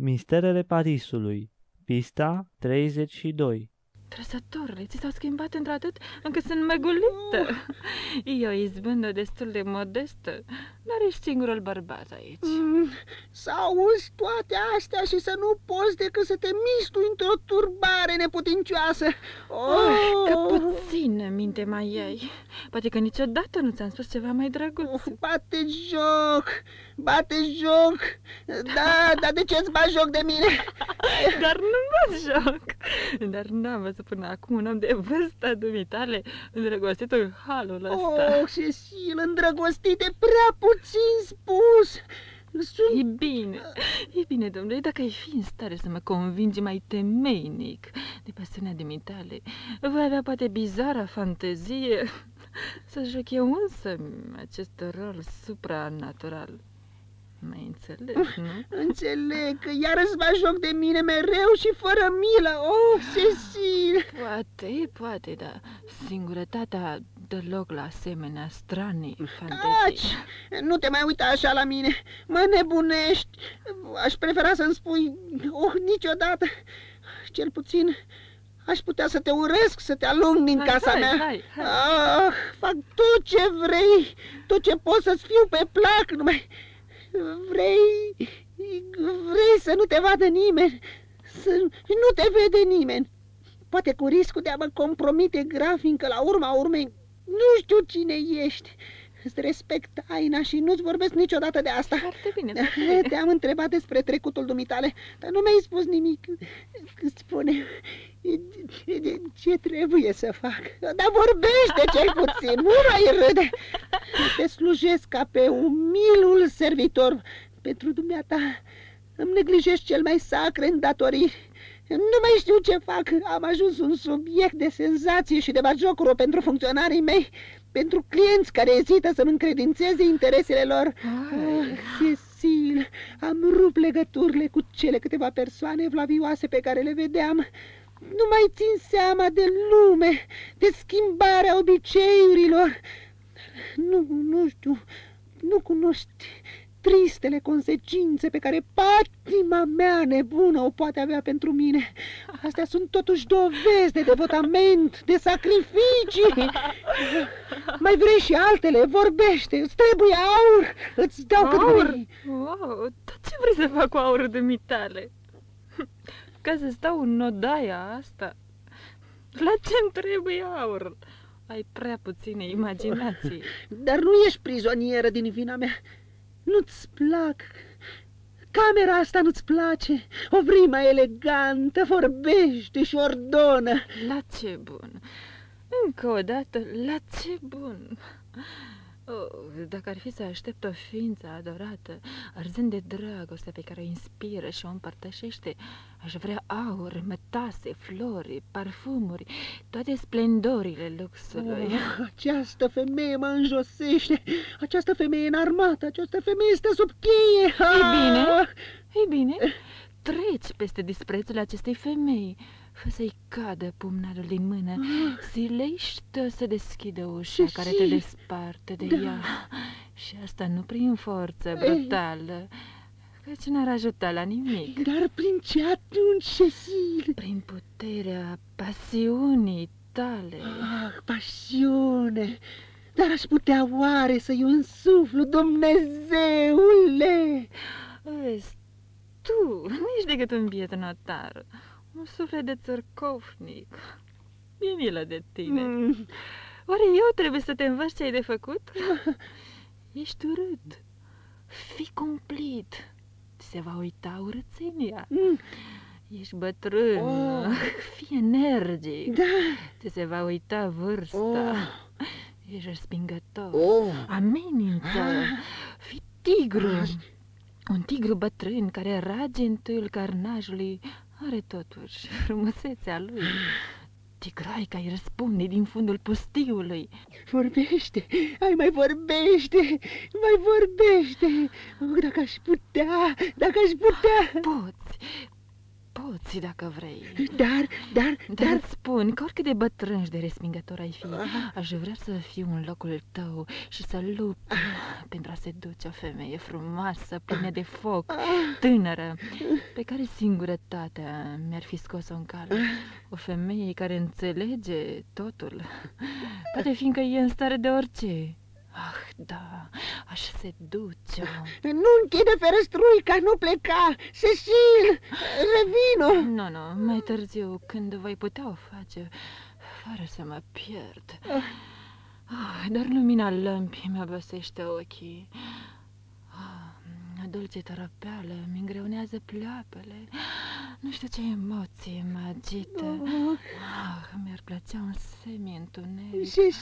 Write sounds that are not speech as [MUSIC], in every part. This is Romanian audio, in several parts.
Misterele Parisului, pista 32 Trăsătorile, ți s-au schimbat într-atât încât sunt măgulită. E o izbândă destul de modestă, dar ești singurul bărbat aici. Mm, să auzi toate astea și să nu poți decât să te mistui într-o turbare neputincioasă. Oh, oh, că puțină minte mai ai. Poate că niciodată nu ți-am spus ceva mai drăguț. Oh, bate joc, bate joc. Da, [LAUGHS] dar de ce îți bagi joc de mine? dar nu mă joc. Dar n-am văzut până acum un om de vârsta dumitale îndrăgostit în halul ăsta. Oh, Cecil, îndrăgostit de prea puțin spus. Sunt... E bine, e bine, domnule, dacă ai fi în stare să mă convingi mai temeinic de pasiunea dumitale, voi avea poate bizara fantezie să joc eu însă acest rol supranatural. Mai înțeles, [LAUGHS] nu? Înțeleg că iar îți va joc de mine mereu și fără milă. Oh, Cecil! [LAUGHS] Poate, poate, dar singurătatea dă loc la asemenea stranii fantezii. Taci! Nu te mai uita așa la mine. Mă nebunești. Aș prefera să-mi spui, oh, niciodată. Cel puțin aș putea să te urăsc, să te alung din hai, casa hai, mea. Hai, hai. Ah, fac tot ce vrei, tot ce pot să-ți fiu pe plac, numai Vrei, vrei să nu te vadă nimeni, să nu te vede nimeni. Poate cu riscul de a mă compromite grav, fiindcă la urma urmei nu știu cine ești. Îți respect taina și nu-ți vorbesc niciodată de asta. Foarte bine, [LAUGHS] Te-am întrebat despre trecutul dumitale, dar nu mi-ai spus nimic. Spune ce trebuie să fac. Dar vorbește cel puțin, nu mai râde. Te slujesc ca pe umilul servitor. Pentru dumneata îmi neglijești cel mai sacre îndatoriri. Nu mai știu ce fac. Am ajuns un subiect de senzație și de bagiocură pentru funcționarii mei pentru clienți care ezită să-mi încredințeze interesele lor. Ah, Cecil, am rupt legăturile cu cele câteva persoane vlavioase pe care le vedeam. Nu mai țin seama de lume, de schimbarea obiceiurilor. Nu, nu știu, nu cunoști tristele consecințe pe care patima mea nebună o poate avea pentru mine. Astea sunt totuși dovezi de devotament, de sacrificii. Mai vrei și altele? Vorbește, îți trebuie aur, îți dau aur? cât vrei. Wow, ce vrei să fac cu aurul de mitale? Ca să stau în nodaia asta? La ce-mi trebuie aur? Ai prea puține imaginații. [LAUGHS] Dar nu ești prizonieră din vina mea. Nu-ți plac. Camera asta nu-ți place. O vrima elegantă, vorbește și ordonă. La ce bun! Încă o dată, la ce bun! Oh, dacă ar fi să aștept o ființă adorată, arzând de dragoste pe care o inspiră și o împărtășește, aș vrea aur, metase, flori, parfumuri, toate splendorile luxului. Oh, această femeie mă înjosește, această femeie înarmată, această femeie stă sub cheie. Ei bine, ei bine, treci peste disprețul acestei femei fă să-i cadă pumnarul din mână, ah. silește să deschidă ușa și care te desparte de da. ea. Și asta nu prin forță brutală, căci n-ar ajuta la nimic. Dar prin ce atunci, Cecil? Prin puterea pasiunii tale. Ah, pasiune! Dar aș putea oare să-i însuflu, Dumnezeule? Vezi, tu nu ești decât un biet notar. Un suflet de țărcofnic. Mi-e milă de tine. Mm. Oare eu trebuie să te învăț ce ai de făcut? [LAUGHS] Ești urât. Fii cumplit. Se va uita urățenia. Mm. Ești bătrân. Oh. [LAUGHS] Fii energic. Da. Ți se va uita vârsta. Oh. Ești respingător. Oh. Amenință. Ah. Fii tigru. Ah. Un tigru bătrân care rage în tâiul carnajului are totuși frumusețea lui. Tigraica îi răspunde din fundul pustiului. Vorbește, ai mai vorbește, mai vorbește. Oh, dacă aș putea, dacă aș putea. Poți, poți dacă vrei. Dar, dar, Dar dar... îți spun că oricât de bătrânș și de respingător ai fi, Ah. aș vrea să fiu în locul tău și să lupt pentru a seduce o femeie frumoasă, plină de foc, tânără, pe care singurătatea mi-ar fi scos-o în cale. O femeie care înțelege totul, poate fiindcă e în stare de orice. Ah, da, aș seduce-o. Nu închide ferăstruica, nu pleca! Cecil, revino! Nu, nu, mai târziu, când voi putea o face, fără să mă pierd. Ah, dar lumina lămpii mi obosește ochii. Ah, dulce tărăpeală mi îngreunează pleoapele. Nu știu ce emoție mă agită. Ah, mi-ar plăcea un semi-întuneric. Cecil!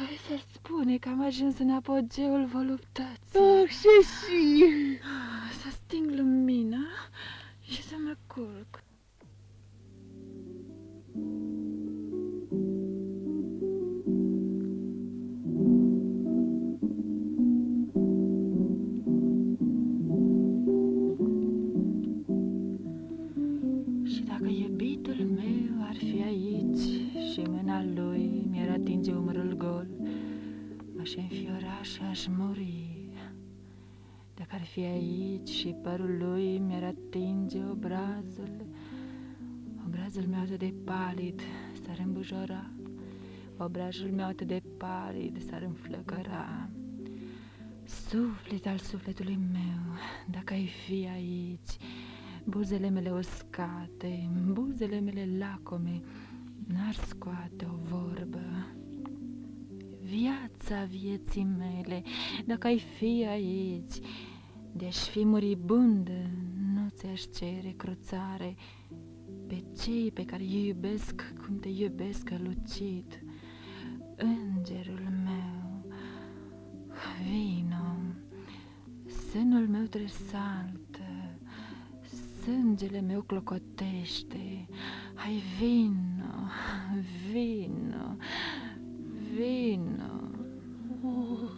Ah, să spune că am ajuns în apogeul voluptății. Oh, Cecil! Ah, Să sting lumina și să mă culc. Înfiora și aș muri. Dacă ar fi aici și părul lui mi-ar atinge obrazul, obrazul meu atât de palid s-ar îmbujora, obrazul meu atât de palid s-ar înflăcăra. Suflet al sufletului meu, dacă ai fi aici, buzele mele uscate, buzele mele lacome, n-ar scoate o vorbă. Viața vieții mele, dacă ai fi aici, de-aș fi muribundă, nu ți-aș cere cruțare pe cei pe care îi iubesc cum te iubesc lucid. Îngerul meu, vino, sânul meu tresaltă, sângele meu clocotește, hai vino, vino, vino. Oh,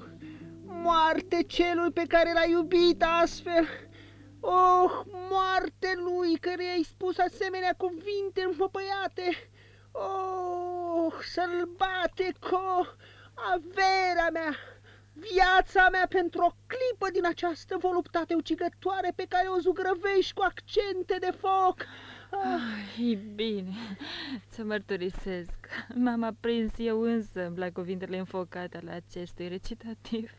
moarte celui pe care l-a iubit astfel! Oh, moarte lui care i-ai spus asemenea cuvinte înfăpăiate! Oh, sălbatico, averea mea, viața mea pentru o clipă din această voluptate ucigătoare pe care o zugrăvești cu accente de foc! Ah, Ah, e bine să mărturisesc. M-am aprins eu însă la cuvintele înfocate ale acestui recitativ.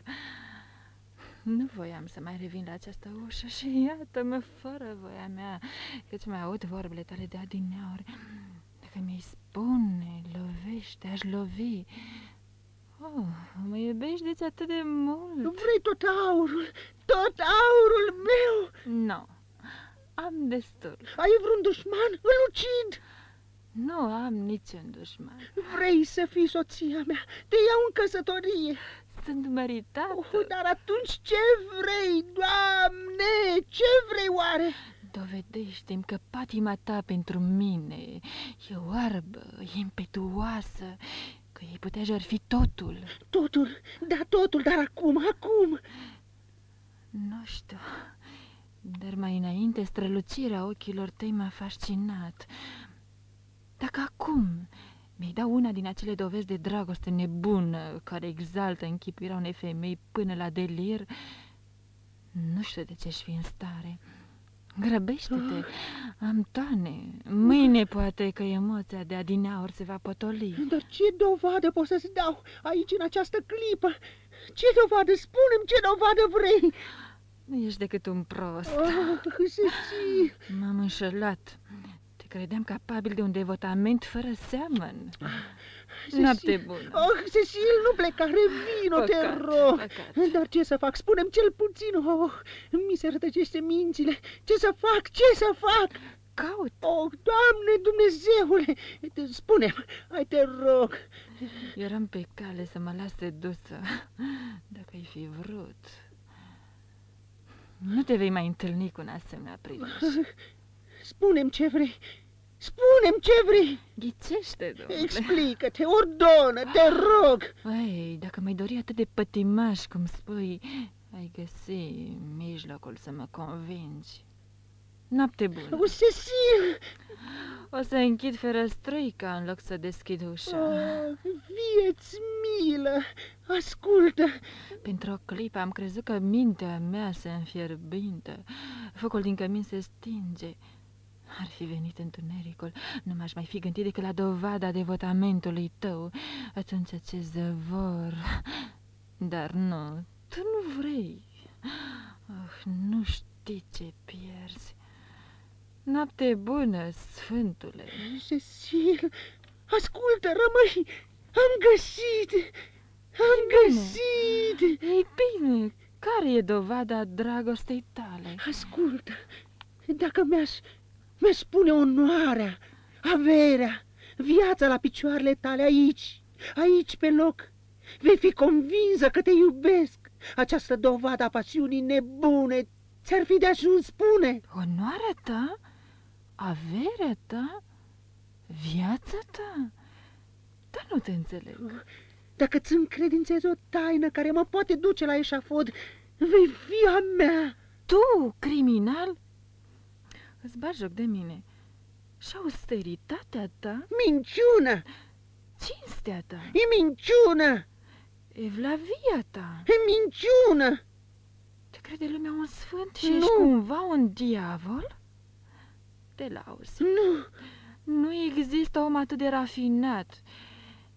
Nu voiam să mai revin la această ușă și iată-mă fără voia mea, căci mai aud vorbele tale de adineauri. Dacă mi-ai spune, lovește, aș lovi. Oh, mă iubești deci atât de mult? vrei tot aurul, tot aurul meu! Nu, am destul. Ai vreun dușman? Îl ucid! Nu am niciun dușman. Vrei să fii soția mea, te iau în căsătorie. Sunt meritată. Oh, dar atunci ce vrei, Doamne? Ce vrei oare? Dovedește-mi că patima ta pentru mine e oarbă, e impetuoasă, că ei putea jertfi totul. Totul, da totul, dar acum, acum. Nu știu, dar mai înainte strălucirea ochilor tăi m-a fascinat. Dacă acum mi-ai da una din acele dovezi de dragoste nebună care exaltă închipuirea unei femei până la delir, nu știu de ce aș fi în stare. Grăbește-te, Antone, mâine poate că emoția de adineauri se va potoli. Dar ce dovadă pot să-ți dau aici în această clipă? Ce dovadă? Spune-mi ce dovadă vrei. Nu ești decât un prost. Oh, Cecil. M-am înșelat. Te credeam capabil de un devotament fără seamăn. Cecil. Noapte bună. Oh, Cecil, nu pleca, revino, te Păcat, rog. păcat. Dar ce să fac? Spune-mi cel puțin. Oh, mi se rătăcește mințile. Ce să fac? Ce să fac? Caut. Oh, Doamne Dumnezeule! Spune-mi, hai te rog. Eram pe cale să mă las sedusă. Dacă ai fi vrut. Nu te vei mai întâlni cu un asemenea prilej. [LAUGHS] Spune-mi ce vrei. Spune-mi ce vrei. Ghicește, domnule. Explică-te, ordonă, te rog. Ei, dacă mai dori atât de pătimaș, cum spui, ai găsi mijlocul să mă convingi. Noapte bună. O, Cecil! O să închid ferăstrăica în loc să deschid ușa. Oh, vieți milă! Ascultă! Pentru o clipă am crezut că mintea mea se înfierbinte. Focul din cămin se stinge. Ar fi venit întunericul, nu m-aș mai fi gândit decât la dovada devotamentului tău, atunci ce zăvor. Dar nu, tu nu vrei. Oh, nu știi ce pierzi. Noapte bună, sfântule. Cecil, ascultă, rămâi! Am găsit! Am bine. găsit! Ei bine, care e dovada dragostei tale? Ascultă, dacă mi-aș, mi-aș spune onoarea, averea, viața la picioarele tale aici, aici pe loc, vei fi convinsă că te iubesc. Această dovadă a pasiunii nebune ți-ar fi de ajuns, spune. Onoarea ta? Averea ta? Viața ta? Dar nu te înțeleg. Dacă ți încredințezi o taină care mă poate duce la eșafod, vei fi a mea. Tu, criminal? Îți bagi joc de mine. Și austeritatea ta? Minciună! Cinstea ta? E minciună! Evlavia ta? E minciună! Te crede lumea un sfânt și Nu. ești cumva un diavol? Te lauzi. Nu, Nu există om atât de rafinat,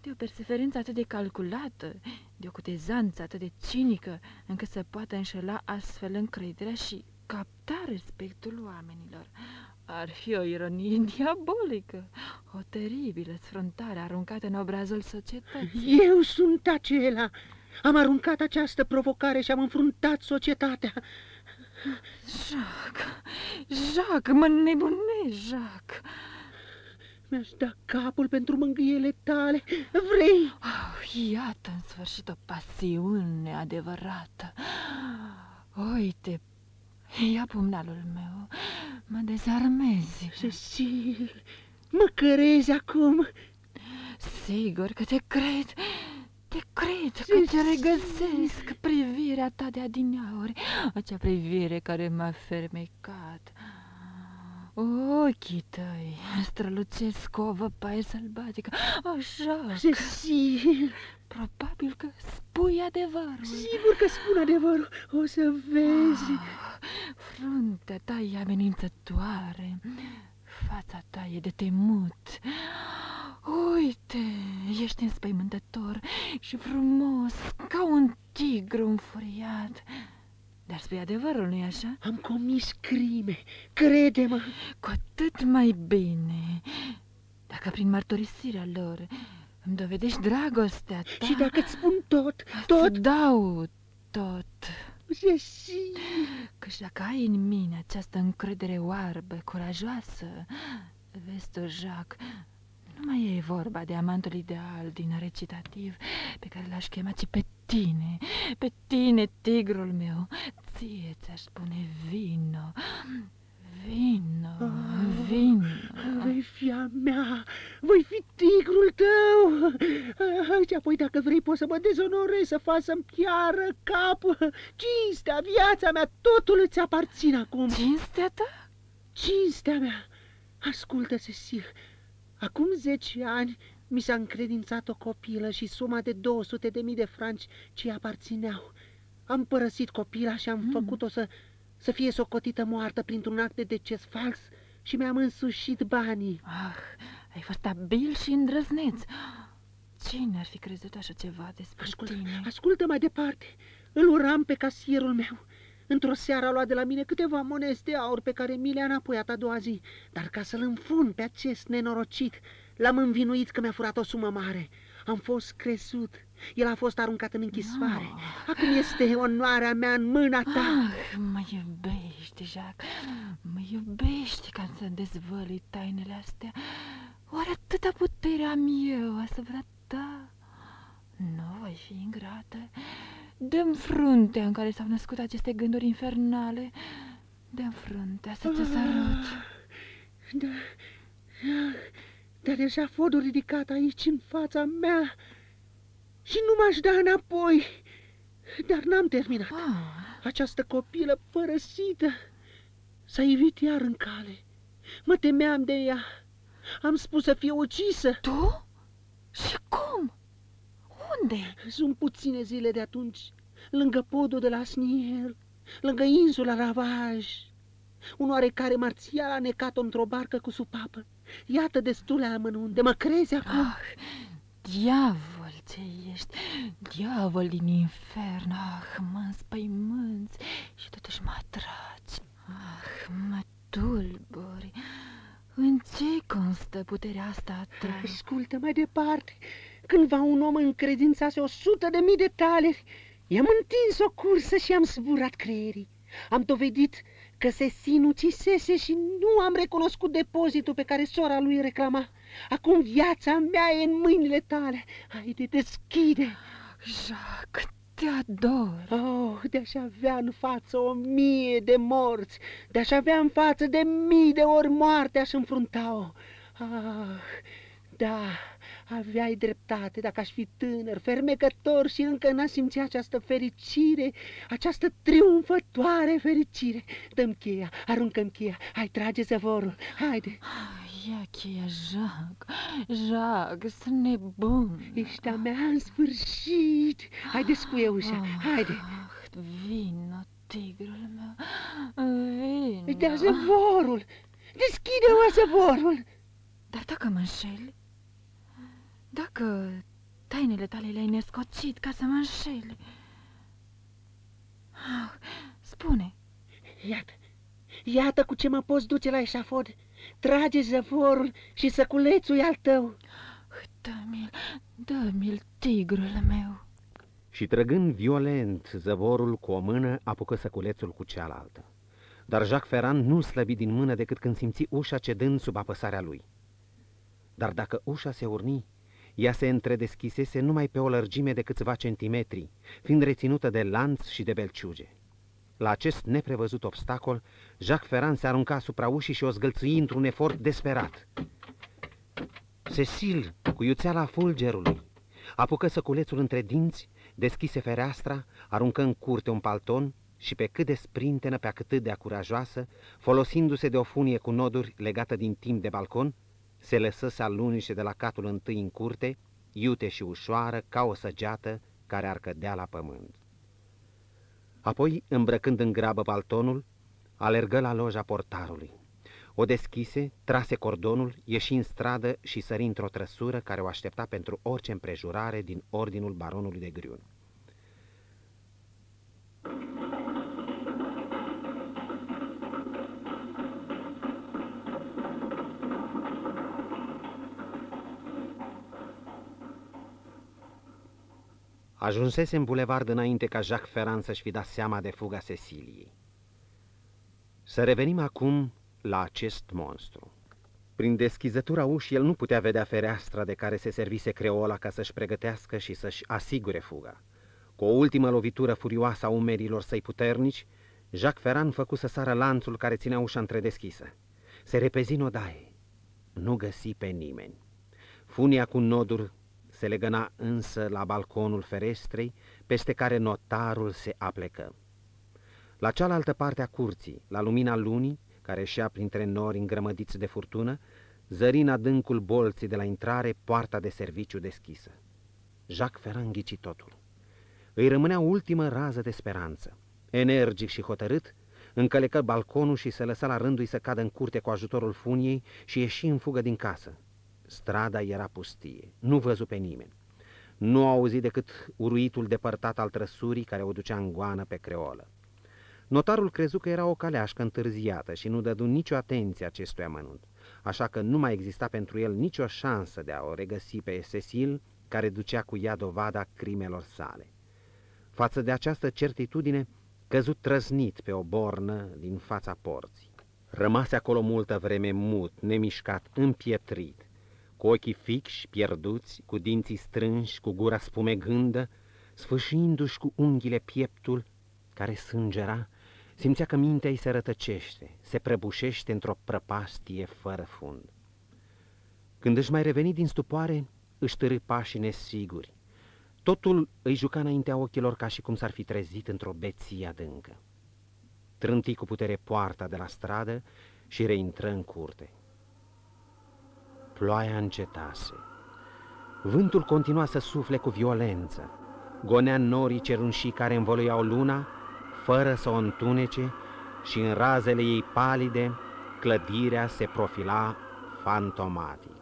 de o perseverență atât de calculată, de o cutezanță atât de cinică, încât să poată înșela astfel încrederea și capta respectul oamenilor. Ar fi o ironie [LAUGHS] diabolică, o teribilă sfruntare aruncată în obrazul societății. eu sunt acela. Am aruncat această provocare și am înfruntat societatea. Jacques, Jacques, mă nebunești, Jacques. Mi-aș da capul pentru mângâiele tale. Vrei? Oh, iată în sfârșit o pasiune adevărată. Uite, ia pumnalul meu, mă dezarmezi. Cecil, mă cărezi acum. Sigur că te cred, te cred că te regăsesc privirea ta de adineauri, acea privire care m-a fermecat. Ochii tăi strălucesc cu o văpaie sălbatică, așa că Cecil, probabil că spui adevărul. sigur că spun adevărul. O să vezi. Ah, Fruntea ta e amenințătoare, fața ta e de temut. Uite, ești înspăimântător și frumos, ca un tigru înfuriat. Dar spui adevărul, nu-i așa? Am comis crime, crede-mă. Cu atât mai bine, dacă prin mărturisirea lor îmi dovedești dragostea ta, Și dacă îți spun tot, îți tot, dau tot. Cecil, Căci dacă ai în mine această încredere oarbă, curajoasă, vezi tu, Jacques, nu mai e vorba de amantul ideal din recitativ pe care l-aș chema, ci pe tine, pe tine, tigrul meu. Ție ți-aș spune vino, vino, vino. Vei fi a mea, voi fi tigrul tău. Ah, Și apoi, dacă vrei, poți să mă dezonorezi, să faci să-mi chiară capul. Cinstea, viața mea, totul îți aparține acum. Cinstea ta? Cinstea mea. Ascultă, Cecil, acum 10 ani mi s-a încredințat o copilă și suma de 200 de mii de franci ce aparțineau. Am părăsit copila și am Mm. făcut-o să, să fie socotită moartă printr-un act de deces fals și mi-am însușit banii. Ah, ai fost abil și îndrăzneț. Cine ar fi crezut așa ceva despre Ascultă, tine? ascultă mai departe. Îl uram pe casierul meu. Într-o seară a luat de la mine câteva monezi de aur pe care mi le-a înapoiat a doua zi. Dar ca să-l înfun pe acest nenorocit, l-am învinuit că mi-a furat o sumă mare. Am fost crezut. El a fost aruncat în închisoare. No. Acum este onoarea mea în mâna ta. Ah, mă iubești, Jacques, mă iubești ca să dezvălui tainele astea. Oare atâta putere am eu asupra ta? Nu voi fi ingrată. Dăm fruntea în care s-au născut aceste gânduri infernale. Dăm fruntea să te sărut. Da, dar deja fodul ridicat aici în fața mea și nu m-aș da înapoi. Dar n-am terminat. Ah, Această copilă părăsită S-a ivit iar în cale. Mă temeam de ea. Am spus să fie ucisă. Tu? Și cum? Unde? Sunt puține zile de atunci, lângă podul de la Snier, lângă insula Ravaj. Un oarecare marțial a necat-o într-o barcă cu supapă. Iată destule amănunte, mă crezi acum? Ah, diavol ce ești, diavol din infern, ah, mă înspăimânți și totuși mă atragi. Ah, mă tulburi. În ce constă puterea asta a ta? Ascultă mai departe. Cândva un om încredințase o sută de mii de taleri. I-am întins o cursă și am zburat creierii. Am dovedit că se sinucisese și nu am recunoscut depozitul pe care sora lui reclama. Acum viața mea e în mâinile tale. Haide, deschide! Jacques, te ador. Oh, de-aș avea în față o mie de morți, de-aș avea în față de mii de ori moarte aș înfrunta-o. Ah, da, aveai dreptate dacă aș fi tânăr, fermecător și încă n-aș simți această fericire, această triumfătoare fericire. Dăm cheia, aruncă-mi cheia, hai, trage zăvorul, haide. Ia cheia, Jacques, Jacques, sunt nebun. Ești a mea în sfârșit. Hai, descuie ușa, haide. Ah, vino, tigrul meu, vino. Dea zăvorul, deschide-o zăvorul. Dar dacă mă înșeli, dacă tainele tale le-ai nescocit ca să mă înșeli... Ah, spune. Iată, iată cu ce mă poți duce la eșafod. Trage zăvorul și săculețul e al tău. Dă-mi-l, dă-mi-l, tigrul meu. Și trăgând violent zăvorul cu o mână, apucă săculețul cu cealaltă. Dar Jacques Ferrand nu slăbi din mână decât când simți ușa cedând sub apăsarea lui. Dar dacă ușa se urni, ea se întredeschisese numai pe o lărgime de câțiva centimetri, fiind reținută de lanț și de belciuge. La acest neprevăzut obstacol, Jacques Ferrand se arunca asupra ușii și o zgâlțui într-un efort desperat. Cecil, cu iuțeala fulgerului, apucă săculețul între dinți, deschise fereastra, aruncă în curte un palton și pe cât de sprintenă, pe cât de acurajoasă, folosindu-se de o funie cu noduri legată din timp de balcon, se lăsă să alunișe de la catul întâi în curte, iute și ușoară, ca o săgeată care ar cădea la pământ. Apoi, îmbrăcând în grabă baltonul, alergă la loja portarului. O deschise, trase cordonul, ieși în stradă și sări într-o trăsură care o aștepta pentru orice împrejurare din ordinul baronului de Griun. Ajunsese în bulevard înainte ca Jacques Ferrand să-și fi dat seama de fuga Ceciliei. Să revenim acum la acest monstru. Prin deschizătura ușii, el nu putea vedea fereastra de care se servise creola ca să-și pregătească și să-și asigure fuga. Cu o ultimă lovitură furioasă a umerilor săi puternici, Jacques Ferrand făcu să sară lanțul care ținea ușa întredeschisă. Se repezi în odaie. Nu găsi pe nimeni. Funia cu noduri se legăna însă la balconul ferestrei, peste care notarul se aplecă. La cealaltă parte a curții, la lumina lunii, care șea printre nori îngrămădiți de furtună, zări în adâncul bolții de la intrare poarta de serviciu deschisă. Jacques Ferrand ghici totul. Îi rămânea ultimă rază de speranță. Energic și hotărât, încălecă balconul și se lăsa la rândul să cadă în curte cu ajutorul funiei și ieși în fugă din casă. Strada era pustie, nu văzu pe nimeni. Nu auzi decât uruitul depărtat al trăsurii care o ducea în goană pe creolă. Notarul crezu că era o caleașcă întârziată și nu dădu nicio atenție acestui amănunt, așa că nu mai exista pentru el nicio șansă de a o regăsi pe Cecil, care ducea cu ea dovada crimelor sale. Față de această certitudine, căzut trăznit pe o bornă din fața porții. Rămase acolo multă vreme mut, nemișcat, împietrit, cu ochii fixi, pierduți, cu dinții strânși, cu gura spumegândă, sfâșindu-și cu unghiile pieptul care sângera, simțea că mintea îi se rătăcește, se prăbușește într-o prăpastie fără fund. Când își mai reveni din stupoare, își târâ pașii nesiguri. Totul îi juca înaintea ochilor ca și cum s-ar fi trezit într-o beție adâncă. trânti cu putere poarta de la stradă și reintră în curte. Ploaia încetase. Vântul continua să sufle cu violență. Gonea norii cerunșii care învăluiau luna, fără să o întunece, și în razele ei palide, clădirea se profila fantomatic.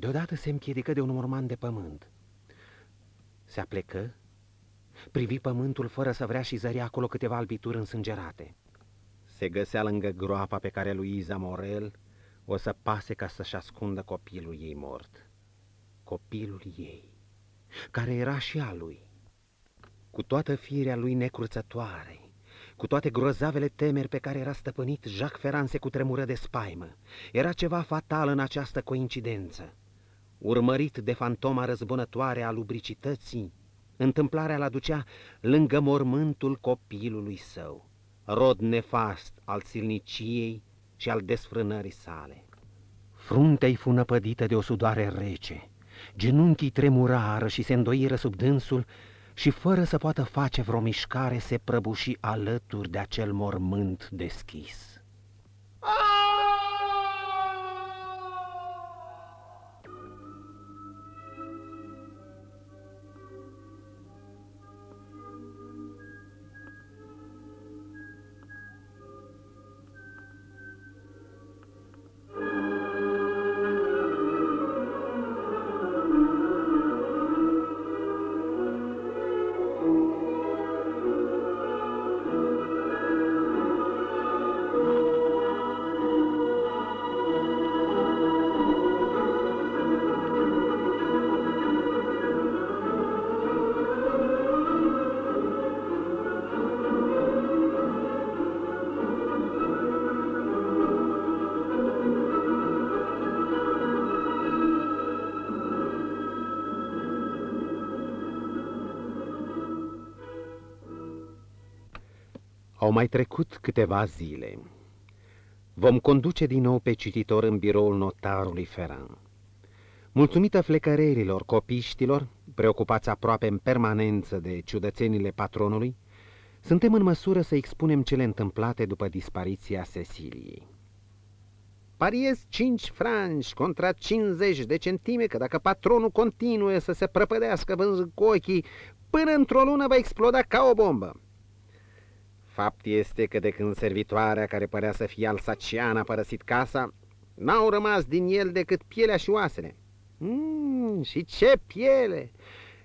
Deodată se împiedică de un morman de pământ. Se aplecă, privi pământul fără să vrea și zări acolo câteva albituri însângerate. Se găsea lângă groapa pe care Luiza Morel o să pase ca să-și ascundă copilul ei mort. Copilul ei, care era și a lui. Cu toată firea lui necruțătoare, cu toate grozavele temeri pe care era stăpânit, Jacques Ferrand se cutremură de spaimă. Era ceva fatal în această coincidență. Urmărit de fantoma răzbunătoare a lubricității, întâmplarea l aducea lângă mormântul copilului său, rod nefast al silniciei și al desfrânării sale. Fruntea-i fu năpădită de o sudoare rece, genunchii tremurară și se îndoiră sub dânsul și fără să poată face vreo mișcare se prăbuși alături de acel mormânt deschis. Au mai trecut câteva zile. Vom conduce din nou pe cititor în biroul notarului Ferran. Mulțumită flecărerilor copiștilor, preocupați aproape în permanență de ciudățenile patronului, suntem în măsură să expunem cele întâmplate după dispariția Ceciliei. Pariez 5 franci contra 50 de centime că dacă patronul continuă să se prăpădească vânzând cu ochii, până într-o lună va exploda ca o bombă. Fapt este că de când servitoarea care părea să fie alsaciană a părăsit casa, n-au rămas din el decât pielea și oasele. Mm, și ce piele!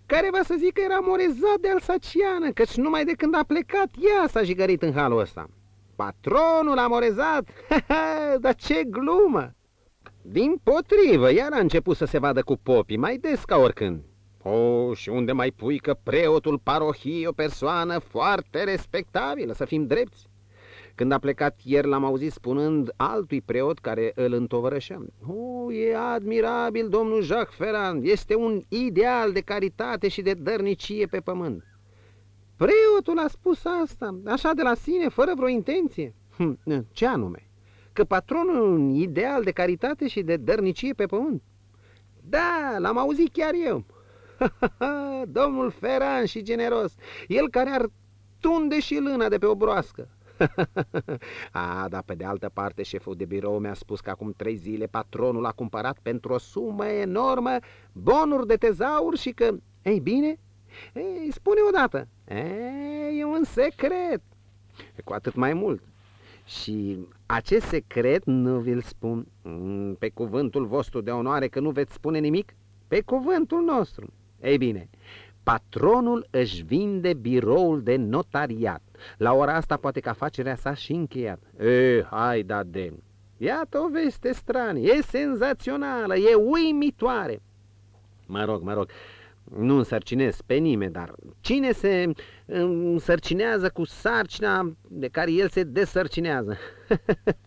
Care va să zic că era morezat de alsaciană, căci numai de când a plecat ea s-a jigărit în halul ăsta. Patronul a morezat? [LAUGHS] Dar ce glumă! Din potrivă, iar a început să se vadă cu popii, mai des ca oricând. O, și unde mai pui că preotul parohiei e o persoană foarte respectabilă, să fim drepți? Când a plecat ieri l-am auzit spunând altui preot care îl întovărășea. O, e admirabil domnul Jacques Ferrand, este un ideal de caritate și de dărnicie pe pământ. Preotul a spus asta, așa de la sine, fără vreo intenție. Hm, ce anume? Că patronul e un ideal de caritate și de dărnicie pe pământ. Da, l-am auzit chiar eu. [LAUGHS] Domnul Ferran și generos, el care ar tunde și lâna de pe o broască. [LAUGHS] a, dar pe de altă parte șeful de birou mi-a spus că acum trei zile patronul a cumpărat pentru o sumă enormă bonuri de tezaur și că, ei bine, ei, spune odată, ei, e un secret. Cu atât mai mult. Și acest secret nu vi-l spun mm, pe cuvântul vostru de onoare că nu veți spune nimic? Pe cuvântul nostru. Ei bine, patronul își vinde biroul de notariat. La ora asta poate că afacerea s-a și încheiat. E, hai da de... Iată o veste stranie, e senzațională, e uimitoare. Mă rog, mă rog, nu însărcinez pe nimeni, dar cine se însărcinează cu sarcina de care el se desărcinează?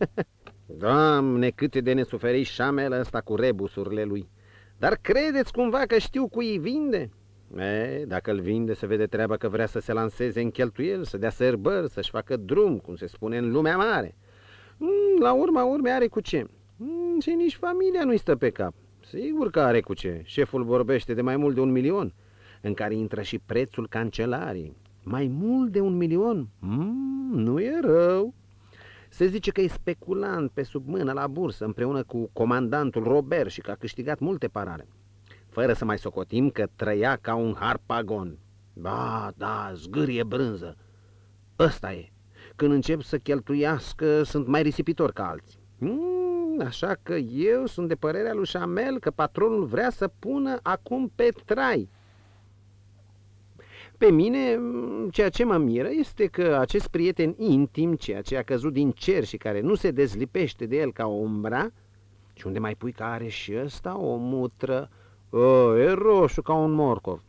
[LAUGHS] Doamne, câte de nesuferit șamel ăsta cu rebusurile lui! Dar credeți cumva că știu cui îi vinde? E, dacă îl vinde, se vede treaba că vrea să se lanseze în cheltuiel, să dea sărbări, să-și facă drum, cum se spune în lumea mare. Mm, la urma urme are cu ce. Mm, și nici familia nu-i stă pe cap. Sigur că are cu ce. Șeful vorbește de mai mult de un milion, în care intră și prețul cancelarii. Mai mult de un milion? Mm, nu e rău. Se zice că e speculant pe sub mână la bursă împreună cu comandantul Robert și că a câștigat multe parale. Fără să mai socotim că trăia ca un harpagon. Ba, da, zgârie brânză. Ăsta e. Când încep să cheltuiască, sunt mai risipitor ca alții. Mm, așa că eu sunt de părerea lui Chamel că patronul vrea să pună acum pe trai. Pe mine, ceea ce mă miră este că acest prieten intim, ceea ce a căzut din cer și care nu se dezlipește de el ca o umbra, și unde mai pui că are și ăsta o mutră, o, e roșu ca un morcov.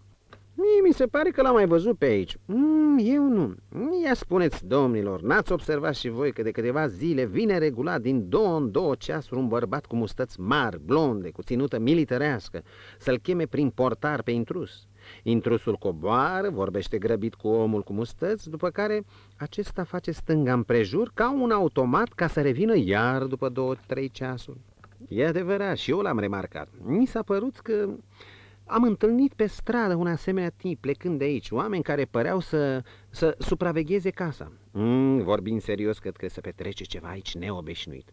Mie mi se pare că l-am mai văzut pe aici. Mm, eu nu. Ia spuneți, domnilor, n-ați observat și voi că de câteva zile vine regulat din două în două ceasuri un bărbat cu mustăți mari, blonde, cu ținută militarească, să-l cheme prin portar pe intrus. Intrusul coboară, vorbește grăbit cu omul cu mustăți, după care acesta face stânga împrejur ca un automat ca să revină iar după două-trei ceasuri. E adevărat, și eu l-am remarcat. Mi s-a părut că am întâlnit pe stradă un asemenea tip plecând de aici, oameni care păreau să, să supravegheze casa. Mm, vorbind serios, cred că se petrece ceva aici neobișnuit.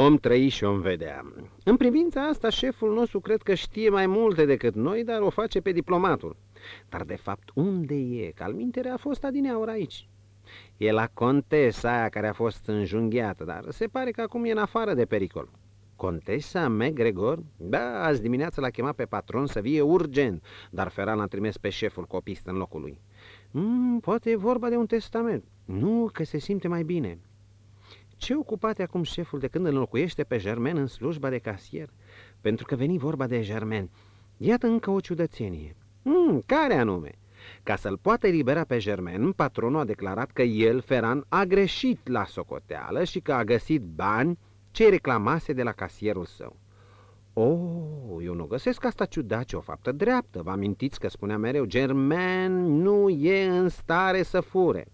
Om trăi și om vedea. În privința asta, șeful nostru cred că știe mai multe decât noi, dar o face pe diplomatul. Dar, de fapt, unde e? Calmintere a fost adineaur aici. E la contesa aia care a fost înjunghiată, dar se pare că acum e în afară de pericol. Contesa Meg Gregor? Da, azi dimineață l-a chemat pe patron să vie urgent, dar Ferran a trimis pe șeful copist în locul lui. Mm, poate e vorba de un testament. Nu, că se simte mai bine. Ce ocupate acum șeful de când îl înlocuiește pe Germain în slujba de casier? Pentru că veni vorba de Germain. Iată încă o ciudățenie. Mm, care anume? Ca să-l poată elibera pe Germain, patronul a declarat că el, Ferran, a greșit la socoteală și că a găsit bani ce reclamase de la casierul său. Oh, eu nu găsesc asta ciudat, ce o faptă dreaptă. Vă amintiți că spunea mereu, Germain nu e în stare să fure.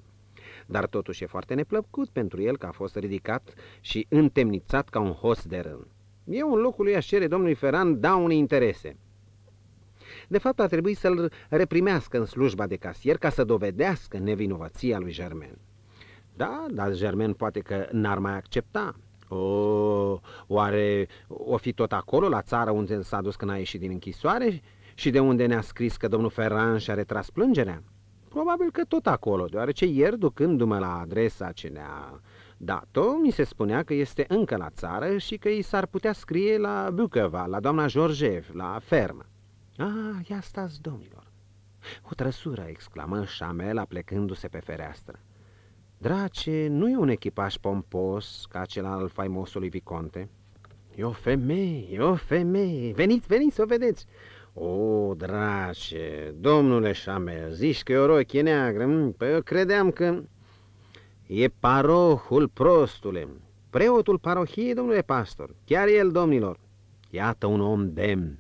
Dar totuși e foarte neplăcut pentru el că a fost ridicat și întemnițat ca un host de rând. Eu în locul lui aș cere domnului Ferran daune interese. De fapt, a trebuit să-l reprimească în slujba de casier ca să dovedească nevinovăția lui Germain. Da, dar Germain poate că n-ar mai accepta. O, oare o fi tot acolo, la țară unde s-a dus când a ieșit din închisoare și de unde ne-a scris că domnul Ferran și-a retras plângerea? Probabil că tot acolo, deoarece ieri, ducându-mă la adresa ce ne-a dat-o, mi se spunea că este încă la țară și că i s-ar putea scrie la Bucăva, la doamna Georgev, la fermă. Ah, ia stați, domnilor! O trăsură, exclamă Șamela plecându-se pe fereastră. Drace, nu e un echipaj pompos ca acela al faimosului Viconte. E o femeie, e o femeie. Veniți, veniți să o vedeți. O, drace, domnule Șamel, zici că e o rochie neagră? Mm, păi eu credeam că... E parohul, prostule. Preotul parohiei, domnule pastor. Chiar el, domnilor. Iată un om demn.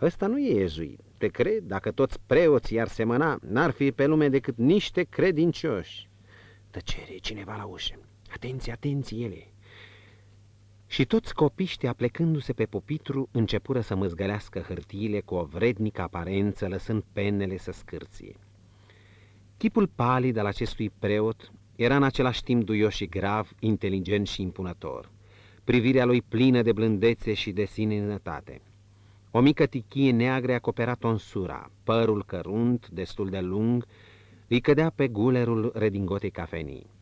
Ăsta nu e ezuit. Te cred, dacă toți preoții ar semăna, n-ar fi pe lume decât niște credincioși. Tăcere, cineva la ușă. Atenție, atenție ele. Și toți copiștii, aplecându-se pe pupitru, începură să măzgălească hârtiile cu o vrednică aparență, lăsând penele să scârție. Chipul palid al acestui preot era în același timp duios și grav, inteligent și impunător. Privirea lui plină de blândețe și de sinenătate. O mică tichie neagră acopera tonsura, părul cărunt, destul de lung, îi cădea pe gulerul redingotei cafenii.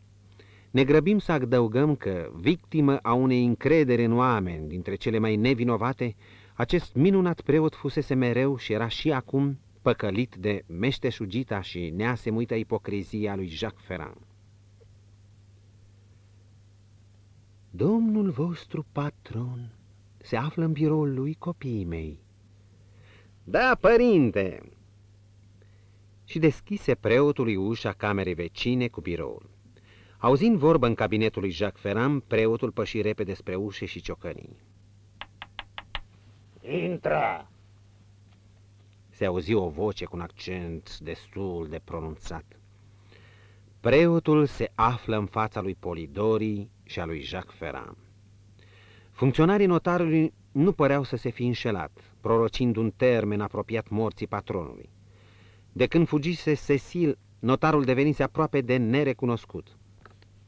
Ne grăbim să adăugăm că, victimă a unei încredere în oameni dintre cele mai nevinovate, acest minunat preot fusese mereu și era și acum păcălit de meșteșugita și neasemuită ipocrizia lui Jacques Ferrand. Domnul vostru patron se află în biroul lui copiii mei. Da, părinte, și deschise preotului ușa camerei vecine cu biroul. Auzind vorbă în cabinetul lui Jacques Ferrand, preotul păși repede spre ușe și ciocănii. Intră! Se auzi o voce cu un accent destul de pronunțat. Preotul se află în fața lui Polidorii și a lui Jacques Ferrand. Funcționarii notarului nu păreau să se fi înșelat, prorocind un termen apropiat morții patronului. De când fugise Cecil, notarul devenise aproape de nerecunoscut.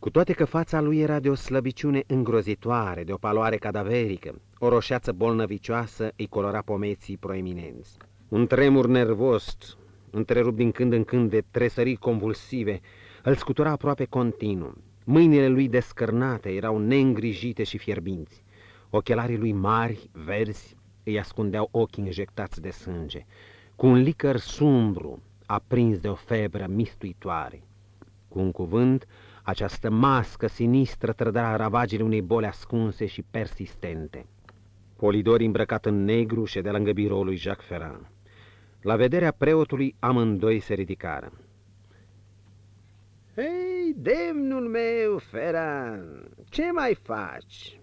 Cu toate că fața lui era de o slăbiciune îngrozitoare, de o paloare cadaverică, o roșeață bolnăvicioasă îi colora pomeții proeminenți. Un tremur nervos, întrerupt din când în când de tresării convulsive, îl scutura aproape continuu. Mâinile lui descărnate erau neîngrijite și fierbinți. Ochelarii lui mari, verzi, îi ascundeau ochii injectați de sânge, cu un licăr sumbru, aprins de o febră mistuitoare. Cu un cuvânt, această mască sinistră trădea ravagile unei boli ascunse și persistente. Polidor îmbrăcat în negru ședea lângă biroul lui Jacques Ferrand. La vederea preotului, amândoi se ridicară. Hei, demnul meu, Ferrand, ce mai faci?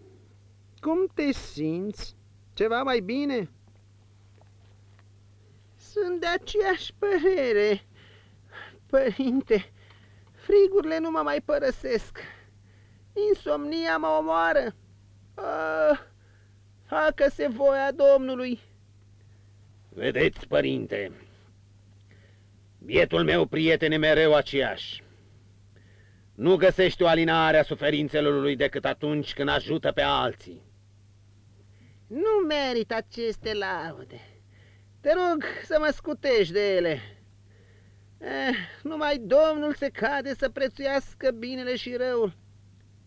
Cum te simți? Ceva mai bine? Sunt de aceeași părere, părinte. Frigurile nu mă mai părăsesc. Insomnia mă omoară. Ah, facă-se voia Domnului. Vedeți, părinte, bietul meu prieten e mereu aceeași. Nu găsește o alinare a suferințelor lui decât atunci când ajută pe alții. Nu merit aceste laude. Te rog să mă scutești de ele. Eh, numai Domnul se cade să prețuiască binele și răul.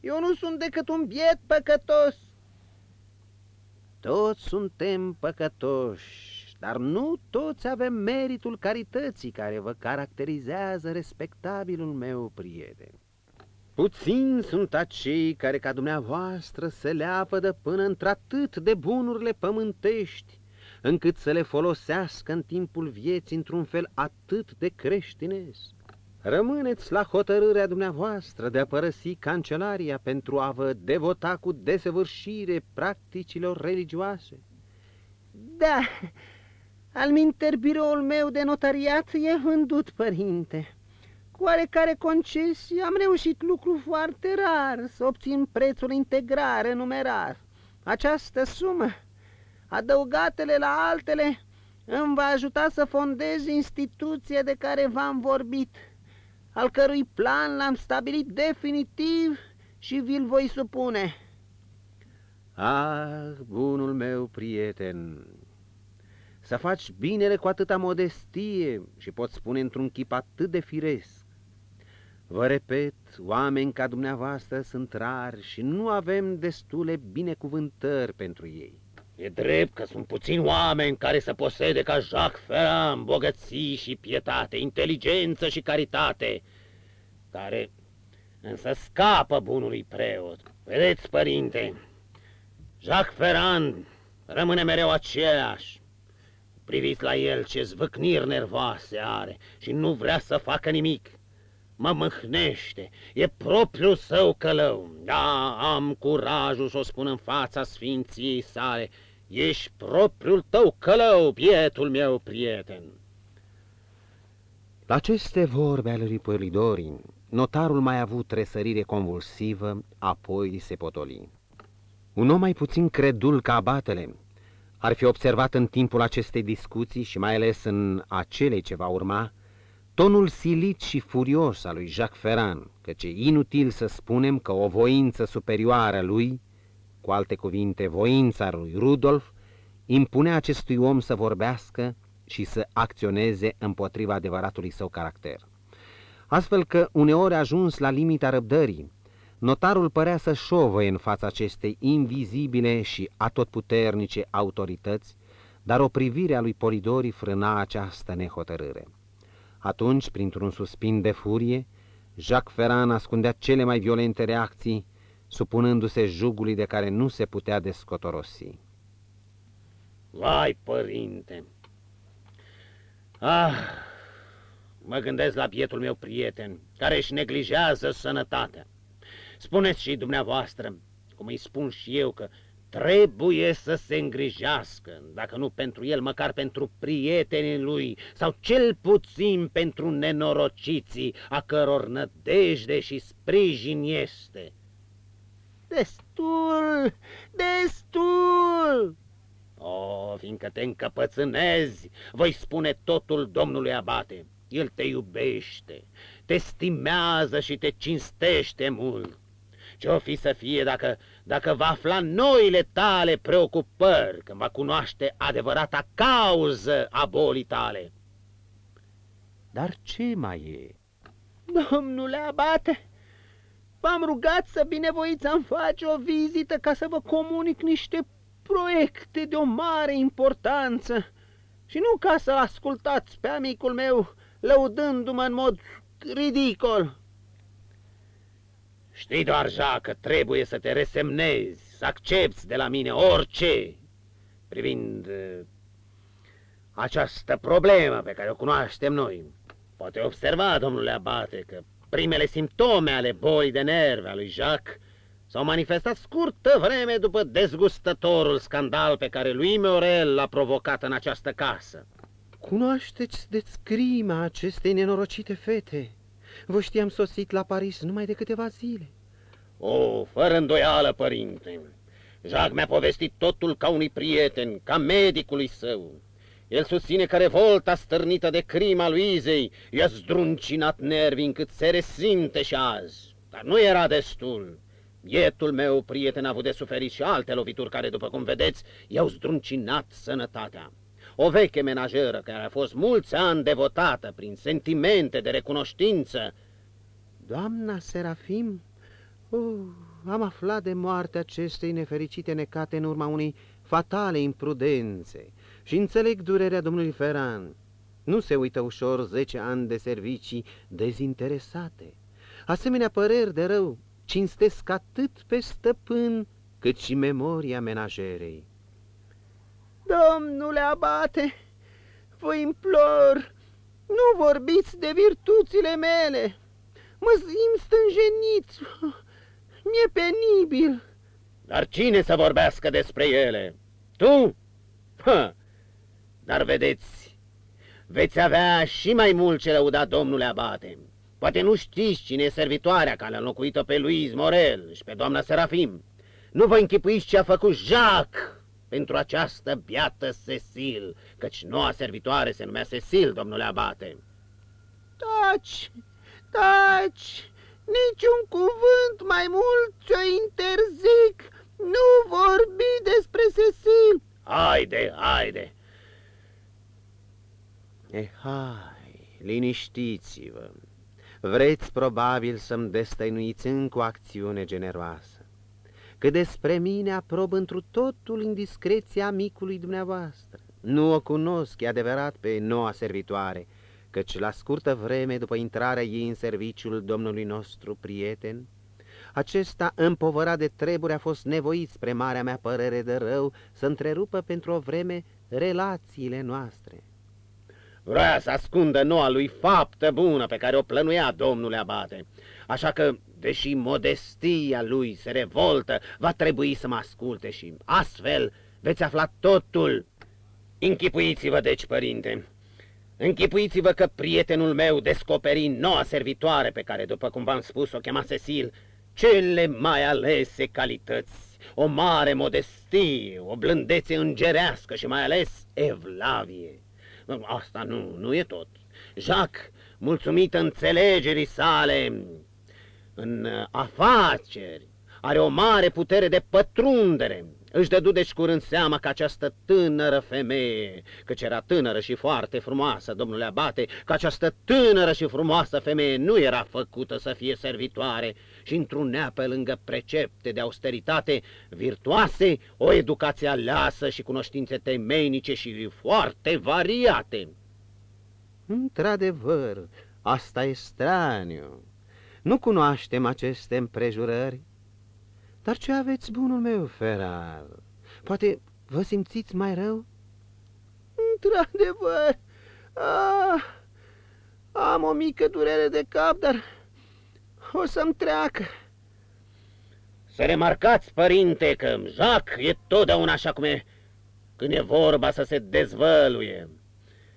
Eu nu sunt decât un biet păcătos. Toți suntem păcătoși, dar nu toți avem meritul carității care vă caracterizează respectabilul meu prieten. Puțini sunt acei care ca dumneavoastră se leapădă până într-atât de bunurile pământești, încât să le folosească în timpul vieții într-un fel atât de creștinesc. Rămâneți la hotărârea dumneavoastră de a părăsi cancelaria pentru a vă devota cu desăvârșire practicilor religioase. Da, al minter biroul meu de notariat e vândut, părinte. Cu oarecare concesie am reușit lucru foarte rar, să obțin prețul integrare numerar. Această sumă, adăugatele la altele, îmi va ajuta să fondez instituția de care v-am vorbit, al cărui plan l-am stabilit definitiv și vi-l voi supune. Ah, bunul meu prieten, să faci binele cu atâta modestie și pot spune într-un chip atât de firesc. Vă repet, oameni ca dumneavoastră sunt rari și nu avem destule binecuvântări pentru ei. E drept că sunt puțini oameni care să posede ca Jacques Ferrand bogății și pietate, inteligență și caritate, care însă scapă bunului preot. Vedeți, părinte, Jacques Ferrand rămâne mereu aceeași. Priviți la el ce zvâcniri nervoase are și nu vrea să facă nimic mă mâhnește, e propriul său călău. Da, am curajul să o spun în fața sfinției sale, ești propriul tău călău, pietul meu prieten. La aceste vorbe ale lui Polidorin, notarul mai a avut tresărire convulsivă, apoi se potoli. Un om mai puțin credul ca abatele ar fi observat în timpul acestei discuții și mai ales în acele ce va urma, Tonul silit și furios al lui Jacques Ferrand, căci e inutil să spunem că o voință superioară lui, cu alte cuvinte, voința lui Rudolf, impune acestui om să vorbească și să acționeze împotriva adevăratului său caracter. Astfel că, uneori ajuns la limita răbdării, notarul părea să șovăie în fața acestei invizibile și atotputernice autorități, dar o privire a lui Polidori frâna această nehotărâre. Atunci, printr-un suspin de furie, Jacques Ferrand ascundea cele mai violente reacții, supunându-se jugului de care nu se putea descotorosi. Vai, părinte! Ah, mă gândesc la bietul meu prieten, care își neglijează sănătatea. Spuneți și dumneavoastră, cum îi spun și eu, că trebuie să se îngrijească, dacă nu pentru el, măcar pentru prietenii lui, sau cel puțin pentru nenorociții, a căror nădejde și sprijin este. Destul, destul! O, fiindcă te încăpățânezi, voi spune totul domnului Abate. El te iubește, te stimează și te cinstește mult. Ce-o fi să fie dacă, dacă va afla noile tale preocupări, când va cunoaște adevărata cauză a bolii tale? Dar ce mai e? Domnule abate, v-am rugat să binevoiți am face o vizită ca să vă comunic niște proiecte de o mare importanță și nu ca să ascultați pe amicul meu lăudându-mă în mod ridicol. Știi doar, Jacques, că trebuie să te resemnezi, să accepti de la mine orice privind uh, această problemă pe care o cunoaștem noi. Poate observa, domnule Abate, că primele simptome ale bolii de nervi a lui Jacques s-au manifestat scurtă vreme după dezgustătorul scandal pe care lui Morel l-a provocat în această casă. Cunoașteți de crima acestei nenorocite fete? Vă știam sosit la Paris numai de câteva zile. O, fără îndoială, părinte. Jacques mi-a povestit totul ca unui prieten, ca medicului său. El susține că revolta stârnită de crima lui Izei i-a zdruncinat nervii încât se resimte și azi. Dar nu era destul. Bietul meu prieten a avut de suferit și alte lovituri care, după cum vedeți, i-au zdruncinat sănătatea. O veche menajeră care a fost mulți ani devotată prin sentimente de recunoștință. Doamna Serafim, oh, am aflat de moartea acestei nefericite necate în urma unei fatale imprudențe și înțeleg durerea domnului Ferran. Nu se uită ușor zece ani de servicii dezinteresate. Asemenea păreri de rău cinstesc atât pe stăpân cât și memoria menajerei. Domnule abate, vă implor, nu vorbiți de virtuțile mele. Mă simt stânjenit, mi-e penibil. Dar cine să vorbească despre ele? Tu? Ha! Dar vedeți, veți avea și mai mult ce lăuda domnule abate. Poate nu știți cine e servitoarea care a înlocuit-o pe Louise Morel și pe doamna Serafim. Nu vă închipuiți ce a făcut Jacques pentru această biată Cecil, căci noua servitoare se numea Cecil, domnule abate. Taci, taci, niciun cuvânt mai mult ce interzic, nu vorbi despre Cecil. Haide, haide. Eh, hai, liniștiți-vă. Vreți probabil să-mi destăinuiți încă o acțiune generoasă că despre mine aprob întru totul indiscreția micului dumneavoastră. Nu o cunosc, e adevărat, pe noua servitoare, căci la scurtă vreme după intrarea ei în serviciul domnului nostru prieten, acesta, împovărat de treburi, a fost nevoit spre marea mea părere de rău să întrerupă pentru o vreme relațiile noastre. Vrea să ascundă noua lui faptă bună pe care o plănuia domnule Abate, așa că deși modestia lui se revoltă, va trebui să mă asculte și astfel veți afla totul. Închipuiți-vă deci, părinte, închipuiți-vă că prietenul meu descoperi noua servitoare pe care, după cum v-am spus, o chema Cecil, cele mai alese calități, o mare modestie, o blândețe îngerească și mai ales evlavie. Asta nu, nu e tot. Jacques, mulțumit înțelegerii sale, în uh, afaceri, are o mare putere de pătrundere. Își dădu deci curând seama că această tânără femeie, căci era tânără și foarte frumoasă, domnule Abate, că această tânără și frumoasă femeie nu era făcută să fie servitoare și întrunea pe lângă precepte de austeritate virtuoase, o educație aleasă și cunoștințe temeinice și foarte variate. Într-adevăr, asta e straniu. Nu cunoaștem aceste împrejurări. Dar ce aveți, bunul meu, Feral? Poate vă simțiți mai rău? Într-adevăr, ah, am o mică durere de cap, dar o să-mi treacă. Să remarcați, părinte, că Jacques e totdeauna așa cum e când e vorba să se dezvăluie,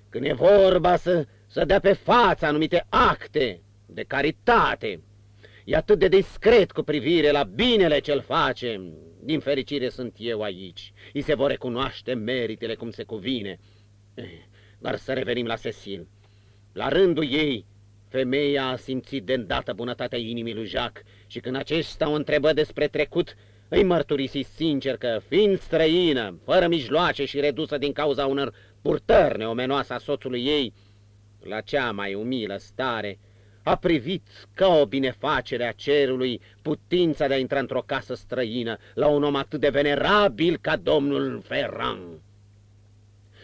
când e vorba să, să dea pe față anumite acte de caritate. E atât de discret cu privire la binele ce-l face. Din fericire sunt eu aici. I se vor recunoaște meritele cum se cuvine. Eh, dar să revenim la Cecil. La rândul ei, femeia a simțit de îndată bunătatea inimii lui Jacques și când acesta o întrebă despre trecut, îi mărturisi sincer că, fiind străină, fără mijloace și redusă din cauza unor purtări neomenoase a soțului ei, la cea mai umilă stare, a privit ca o binefacere a cerului putința de a intra într-o casă străină la un om atât de venerabil ca domnul Ferrand.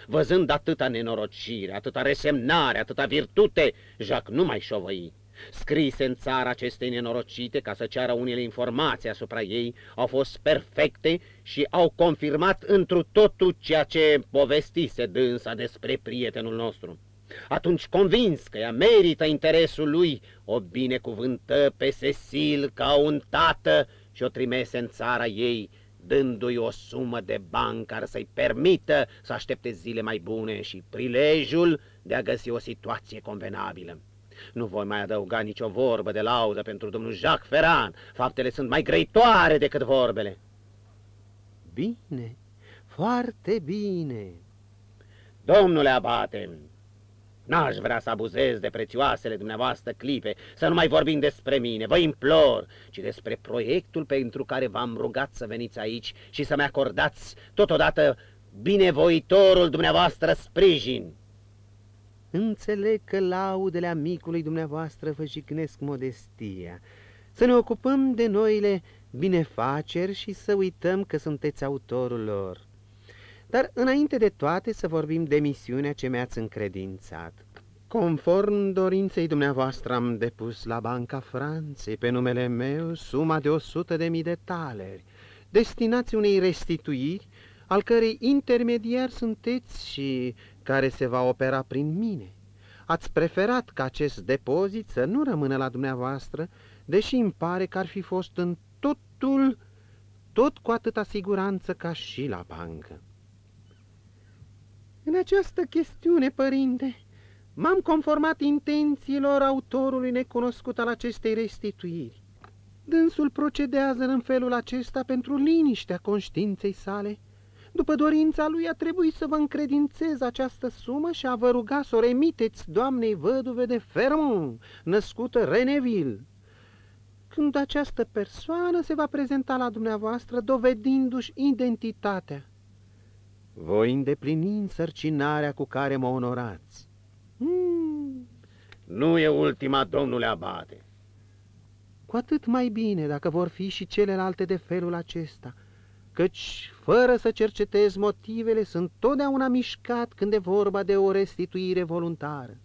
Văzând atâta nenorocire, atâta resemnare, atâta virtute, Jacques nu mai șovăi. Scrise în țara acestei nenorocite ca să ceară unele informații asupra ei, au fost perfecte și au confirmat întru totul ceea ce povestise dânsa despre prietenul nostru. Atunci convins că ea merită interesul lui, o binecuvântă pe Cecil ca un tată și o trimese în țara ei, dându-i o sumă de bani care să-i permită să aștepte zile mai bune și prilejul de a găsi o situație convenabilă. Nu voi mai adăuga nicio vorbă de laudă pentru domnul Jacques Ferran. Faptele sunt mai grăitoare decât vorbele. Bine, foarte bine. Domnule abate, N-aș vrea să abuzez de prețioasele dumneavoastră clipe, să nu mai vorbim despre mine, vă implor, ci despre proiectul pentru care v-am rugat să veniți aici și să-mi acordați totodată binevoitorul dumneavoastră sprijin. Înțeleg că laudele amicului dumneavoastră vă jignesc modestia. Să ne ocupăm de noile binefaceri și să uităm că sunteți autorul lor. Dar înainte de toate să vorbim de misiunea ce mi-ați încredințat. Conform dorinței dumneavoastră am depus la Banca Franței pe numele meu suma de 100 de mii de taleri, destinați unei restituiri, al cărei intermediar sunteți și care se va opera prin mine. Ați preferat ca acest depozit să nu rămână la dumneavoastră, deși îmi pare că ar fi fost în totul, tot cu atâta siguranță ca și la bancă. În această chestiune, părinte, m-am conformat intențiilor autorului necunoscut al acestei restituiri. Dânsul procedează în felul acesta pentru liniștea conștiinței sale. După dorința lui a trebuit să vă încredințez această sumă și a vă ruga să o remiteți doamnei văduve de Fermont, născută Reneville. Când această persoană se va prezenta la dumneavoastră dovedindu-și identitatea, voi îndeplini însărcinarea cu care mă onorați. Hmm, nu e ultima, domnule Abate. Cu atât mai bine dacă vor fi și celelalte de felul acesta, căci, fără să cercetez motivele, sunt totdeauna mișcat când e vorba de o restituire voluntară.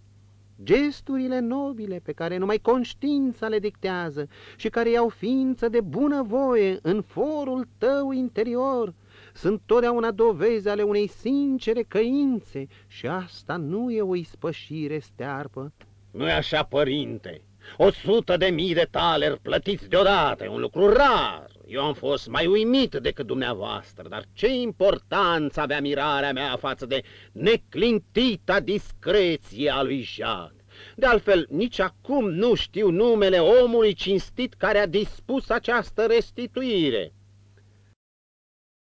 Gesturile nobile pe care numai conștiința le dictează și care iau ființă de bună voie în forul tău interior, sunt totdeauna dovezi ale unei sincere căințe și asta nu e o ispășire stearpă. Nu-i așa, părinte? O sută de mii de taleri plătiți deodată, e un lucru rar. Eu am fost mai uimit decât dumneavoastră, dar ce importanță avea mirarea mea față de neclintita discreție a lui Jacques. De altfel, nici acum nu știu numele omului cinstit care a dispus această restituire.